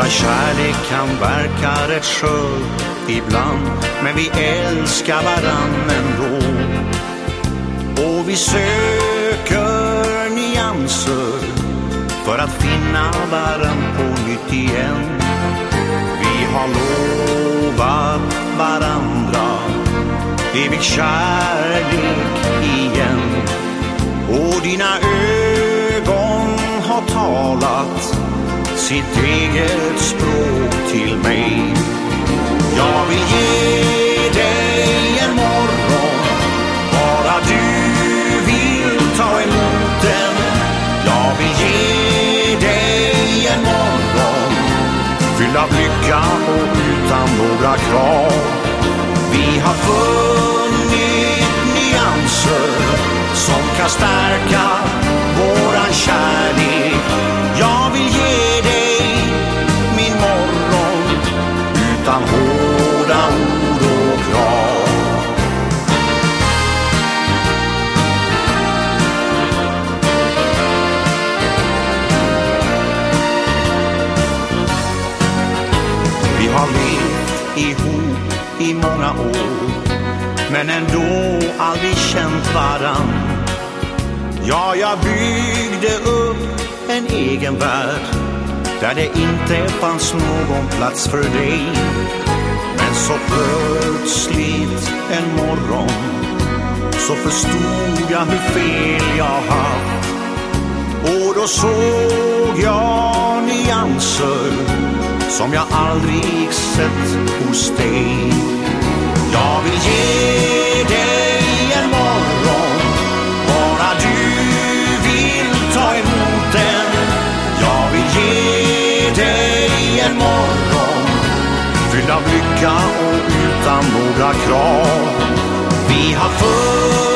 Våran kärlek kan verka rätt skör ibland Men vi älskar varann ändå. Och vi söker nyanser För att finna varann på nytt igen. Vi har lovat varandra Evig kärlek igen. Och dina ögon har talat sitt eget språk till mig. Jag vill ge dig en morgon Bara du vill ta emot den. Jag vill ge dig en morgon Fylld av lycka och utan några krav. Vi har funnit nyanser Som kan stärka Utan hårda ord och krav. Vi har levt ihop i många år Men ändå aldrig känt varann. Ja, jag byggde upp en egen värld. Där det inte fanns någon plats för dig Men så plötsligt en morgon Så förstod jag hur fel jag haft och då såg jag nyanser som jag aldrig sett hos dig. Jag vill ge lycka och utan några krav. Vi har funnit